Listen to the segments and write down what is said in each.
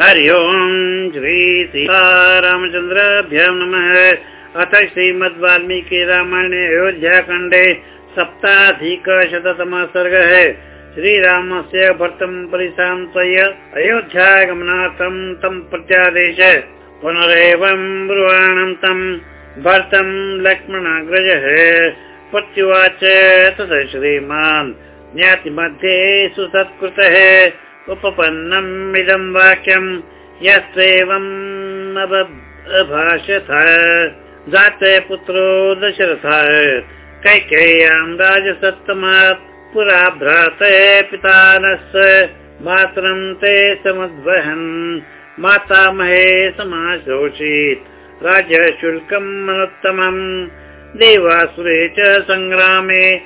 हरि ओम् श्री सीतारामचन्द्राभ्यां नमः। अथ श्रीमद् वाल्मीकि रामायणे अयोध्याखण्डे सप्ताधिकशततमः सर्गः। श्रीरामस्य भर्तम् परिशान्तय अयोध्यागमनार्थम् तम् प्रत्यादेश। पुनरेवम् ब्रुवाणम् तम् भर्तम् लक्ष्मणाग्रजः। प्रत्युवाच तथा श्रीमान् ज्ञातिमध्ये सुसत्कृतः। उपपन्नम् इदम् वाक्यम् यस्त्वेवम् अभाषथ जात पुत्रो दशरथ। कैकेय्याम् राजसत्तमात् पुरा भ्रात पितानस्य मातरम् ते समद्वहन्। मातामहे समाशोषित्। राज्यशुल्कम् अनुत्तमम्। देवासुरे च सङ्ग्रामे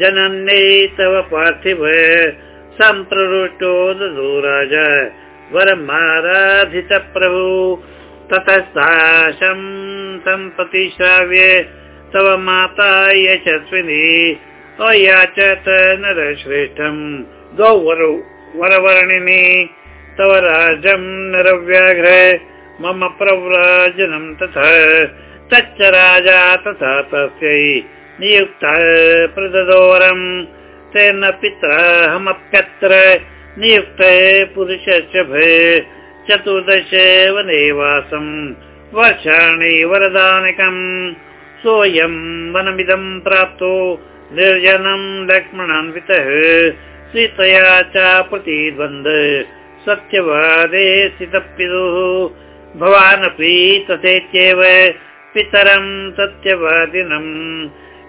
जनन्यै तव पार्थिव सम्प्रवृष्टो ददो राजा वरमाराधित प्रभु ततस्ताशम् सम्प्रति श्राव्य तव माता यशस्विनी। अयाचत नरश्रेष्ठम् द्वौ वरौ वरवर्णिनि। तव राजम् नरव्याघ्र। मम प्रव्राजनम् तथा। तच्च राजा तथा तस्यै। नियुक्तः प्रददोरम् तेन पित्राहमप्यत्र नियुक्ते पुरुषस्य भय चतुर्दश वनेवासम् वर्षाणि वरदानिकम् सोऽयम् वनमिदम् प्राप्तो निर्जनम् लक्ष्मणान्वितः सीतया च प्रतिद्वन्द् सत्यवादे स्थितपितुः भवानपि तथेत्येव पितरम् सत्यवादिनम्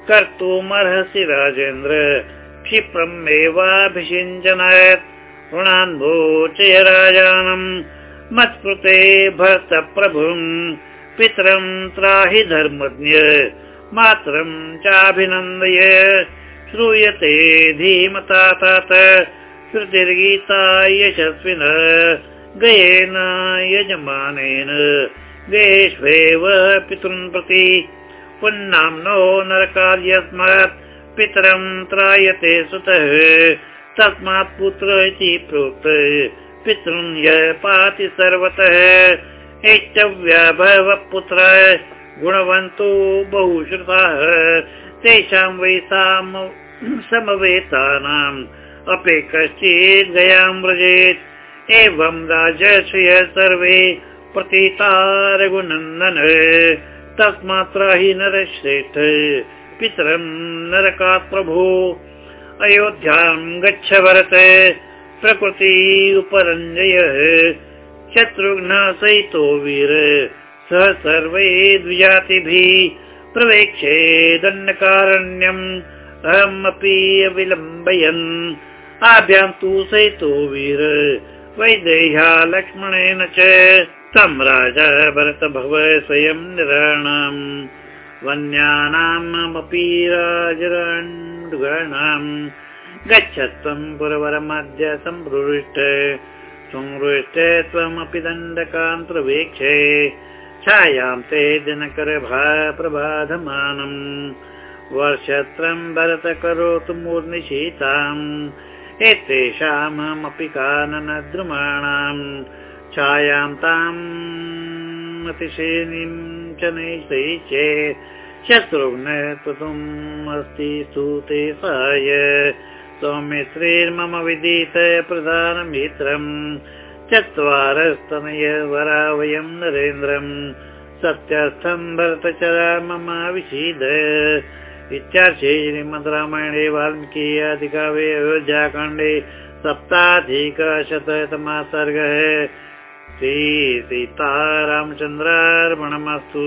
कर्तुमर्हसि राजेन्द्र क्षिप्रम् एवाभिषिञ्चनात् ऋणान्भोचय राजानम् मत्कृते भरत प्रभुम् पितरम् त्राहि धर्मज्ञ मातरम् चाभिनन्दय। श्रूयते धीमता तात श्रुतिर्गीता यशस्विन गयेन यजमानेन। गयेष्वेव पितॄन् प्रति पुन्नाम्नो नरकार्यस्मात् पितरम् त्रायते सुतः। तस्मात् पुत्र इति प्रोक्त। पितृन् य पाति सर्वतः भव पुत्र। गुणवन्तो बहु श्रुताः तेषां वै समवेतानाम्। अपि कश्चित् गयां व्रजेत्। एवं राजश्रिय सर्वे प्रतीता रघुनन्दन। तस्मात् हि नरश्रेष्ठ पितरम् नरकात् प्रभो अयोध्याम् गच्छ भरत प्रकृति उपरञ्जयः। शत्रुघ्न सहितो वीर सः सर्वै द्विजातिभिः प्रवेक्षे दण्डकारण्यम्। अहमपि अविलम्बयन्। आभ्यां तु सहितो वीर वैदेह्या लक्ष्मणेन च। तं राजा भरत भव स्वयं निराणाम् वन्यानामपि राजराण्डुगाणाम् गच्छ त्वम् पुरवरमद्य सम्भृष्ट संहृष्ट त्वमपि दण्डकान् प्रवेक्षे छायां ते दिनकर प्रबाधमानम् वर्षत्रम् भरत करोतु मूर्निशीताम् एतेषामपि काननद्रुमाणाम्। छायां ताम् अतिशेनीम् च नैषे शत्रुघ्न स्तुते साय। सौमित्रीर्मम विदित प्रधानमित्रम्। चत्वारस्तनय वरा सत्यर्थम् भरतचरा मम विषीद इत्यार्थे श्रीमद् रामायणे वाल्मीकि अधिकावे अयोध्याकाण्डे सप्ताधिकशततमः सर्गः श्री सीतारामचन्द्रार्पणमस्तु